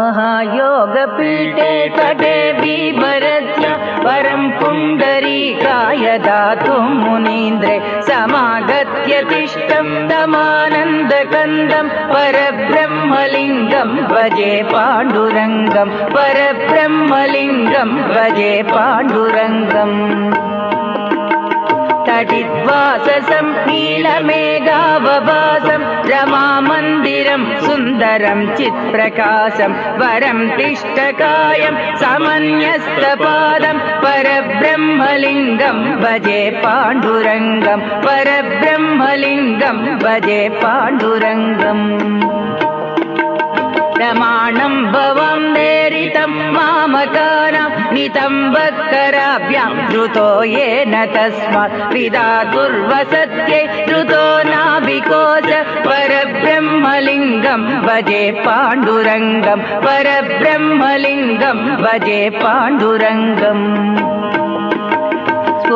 महायोगपीठे बीभरस्य परं पुण्डरीकाय दातुं मुनीन्द्रे समागत्य तिष्ठं तमानन्दकन्दं परब्रह्मलिङ्गं भजे पाण्डुरङ्गं परब्रह्मलिङ्गं भजे पाण्डुरङ्गम् तटिद्वाससं नीलमेघावभासं सुन्दरं चित्प्रकाशं वरं तिष्ठकायं समन्यस्तपादं परब्रह्मलिङ्गं भजे पाण्डुरङ्गं परब्रह्मलिङ्गं भजे पाण्डुरङ्गम् प्रमाणं भवं नेरितं मामकानां नितम्बकराभ्यां धृतो येन तस्मात् पिता दुर्वसत्यै धृतो नाभिकोच परब्रह्मलिङ्गं भजे पाण्डुरङ्गं परब्रह्मलिङ्गं भजे पाण्डुरङ्गम्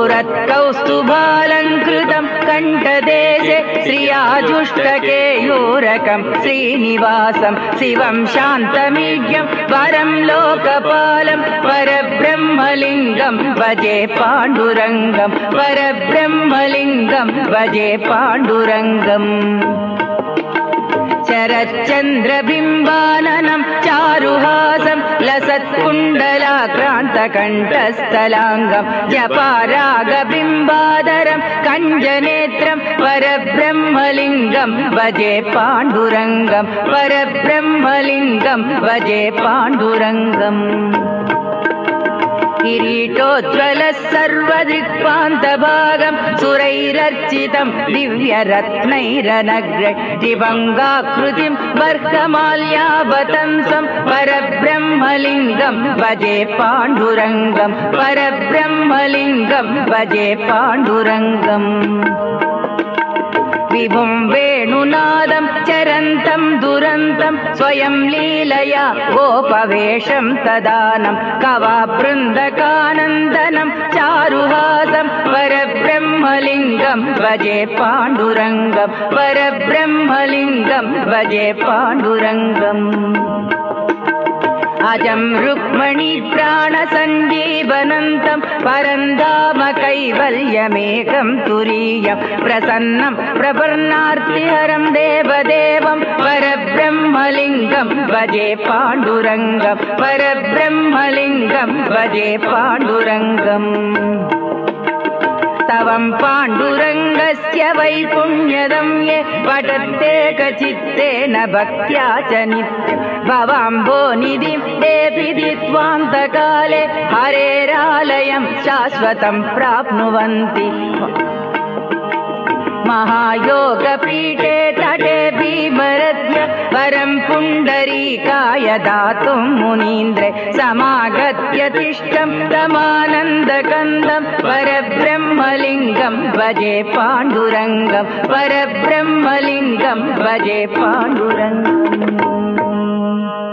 स्फुरत्कौस्तुभालङ्कृतं कण्ठदेशे श्रियाजुष्टकेयूरकं श्रीनिवासं शिवं शान्तमीड्यं परं लोकपालं परब्रह्मलिङ्गं भजे पाण्डुरङ्गं परब्रह्मलिङ्गं भजे पाण्डुरङ्गम्। शरच्चन्द्रबिम्बाननं चारुहासं लसत्कुण्डलाक्रान्तकण्ठस्थलाङ्गं जपारागबिम्बादरं कञ्जनेत्रं परब्रह्मलिङ्गं भजे पाण्डुरङ्गं परब्रह्मलिङ्गं भजे पाण्डुरङ्गम् किरीटोज्ज्वलः सर्वदिक्पान्तभागं सुरैरर्चितं दिव्यरत्नैरनग्र दिवङ्गाकृतिं बर्हमाल्यावतंसं परब्रह्मलिङ्गं भजे पाण्डुरङ्गं परब्रह्मलिङ्गं भजे पाण्डुरङ्गम् विभुं वेणुनादं चरन्तं दुरन्तं स्वयं लीलया गोपवेशं तदानं कवाबृन्दकानन्दनं चारुहासं परब्रह्मलिङ्गं भजे पाण्डुरङ्गं परब्रह्मलिङ्गं भजे पाण्डुरङ्गम् अजं रुक्मणि प्राणसञ्जीवनन्तं परन्दाम कैवल्यमेकं तुरीयं प्रसन्नं प्रपन्नार्तिहरं देवदेवं परब्रह्मलिङ्गं भजे पाण्डुरङ्गं परब्रह्मलिङ्गं भजे पाण्डुरङ्गम्। स्तवं पाण्डुरङ्गस्य वैपुण्यदं ये पठत्येकचित्तेन भक्त्या च नित्यं भवाम्भो निधिं देवि दित्वान्तकाले हरेरालयं शाश्वतं प्राप्नुवन्ति। महायोगपीठे तटे भीमरद्य परं पुण्डरीकाय दातुं मुनीन्द्रे समागत्य तिष्ठं तमानन्दकन्दं परब्रह्मलिङ्गं भजे पाण्डुरङ्गं परब्रह्मलिङ्गं भजे पाण्डुरङ्गम् Mm-hmm.